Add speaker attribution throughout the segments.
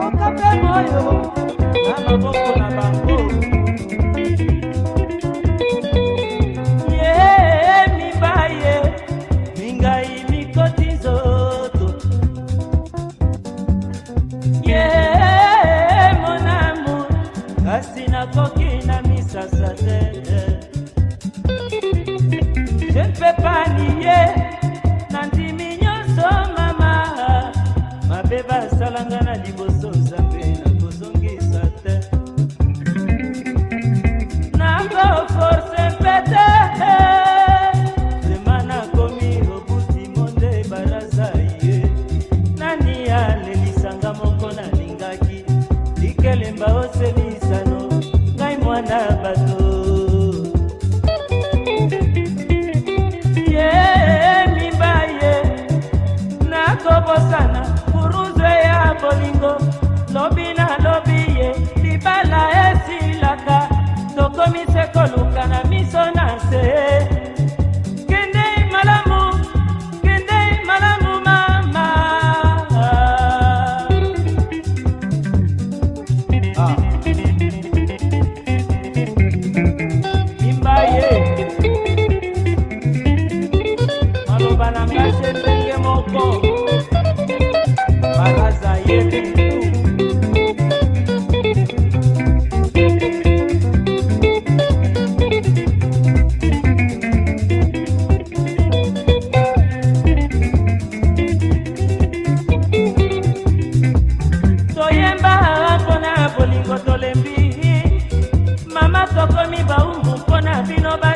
Speaker 1: Nunca te muero, a osalanga na liboso nzambe nakozongisa te. Nanga force mpe te eh. àbínú bá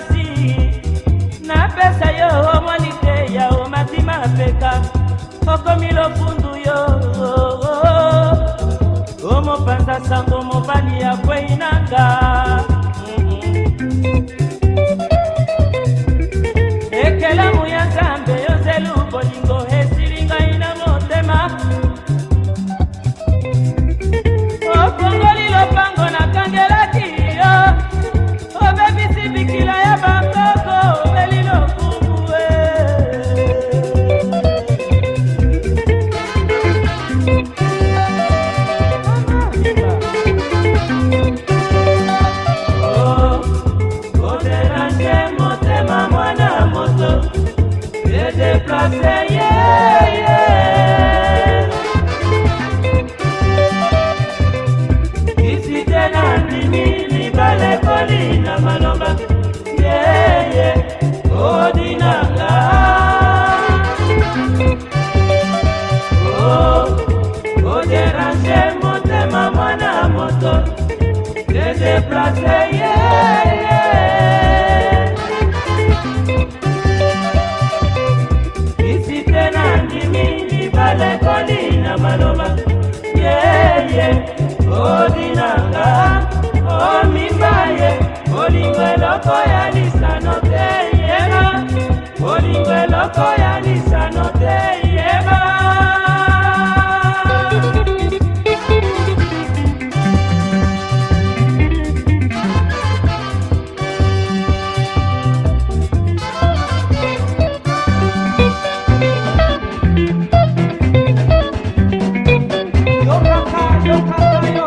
Speaker 1: edeplace yeye isi tena ndimi libale kolina maloba yeye odinanga Oh, oderange motema mwana moto. Edeplace yeye isi libale kolina maloba. Yeye odinanga omibaye olingo eloko ya lisano te yeba olingo eloko ya lisano
Speaker 2: meu caminho.